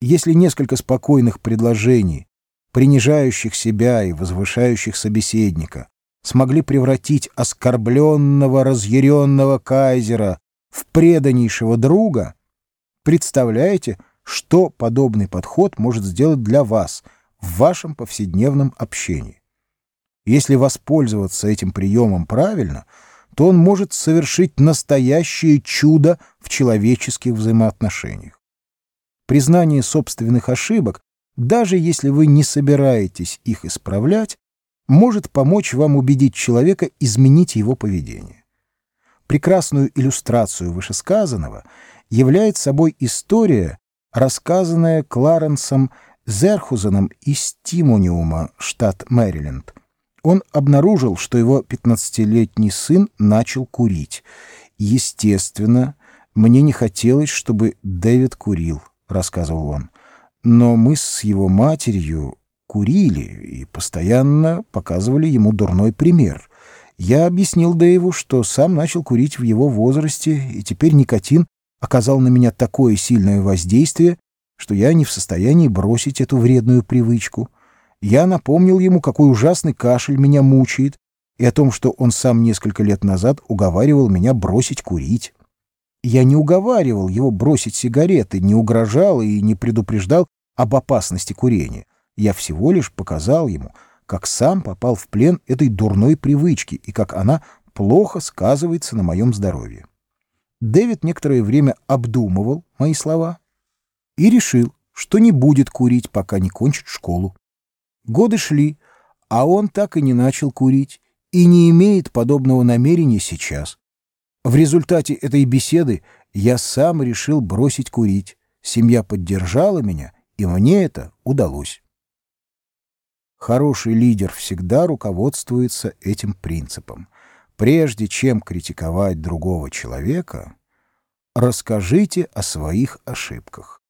Если несколько спокойных предложений, принижающих себя и возвышающих собеседника, смогли превратить оскорбленного, разъяренного кайзера в преданнейшего друга, представляете, что подобный подход может сделать для вас в вашем повседневном общении. Если воспользоваться этим приемом правильно, то он может совершить настоящее чудо в человеческих взаимоотношениях. Признание собственных ошибок, даже если вы не собираетесь их исправлять, может помочь вам убедить человека изменить его поведение. Прекрасную иллюстрацию вышесказанного является собой история, рассказанная Кларенсом Зерхузеном из Тимониума, штат Мэриленд. Он обнаружил, что его 15-летний сын начал курить. Естественно, мне не хотелось, чтобы Дэвид курил, рассказывал он. Но мы с его матерью курили и постоянно показывали ему дурной пример. Я объяснил Дэйву, что сам начал курить в его возрасте, и теперь никотин оказал на меня такое сильное воздействие, что я не в состоянии бросить эту вредную привычку. Я напомнил ему, какой ужасный кашель меня мучает, и о том, что он сам несколько лет назад уговаривал меня бросить курить. Я не уговаривал его бросить сигареты, не угрожал и не предупреждал об опасности курения. Я всего лишь показал ему, как сам попал в плен этой дурной привычки и как она плохо сказывается на моем здоровье. Дэвид некоторое время обдумывал мои слова и решил, что не будет курить, пока не кончит школу. Годы шли, а он так и не начал курить и не имеет подобного намерения сейчас. В результате этой беседы я сам решил бросить курить. Семья поддержала меня, и мне это удалось. Хороший лидер всегда руководствуется этим принципом. Прежде чем критиковать другого человека, расскажите о своих ошибках.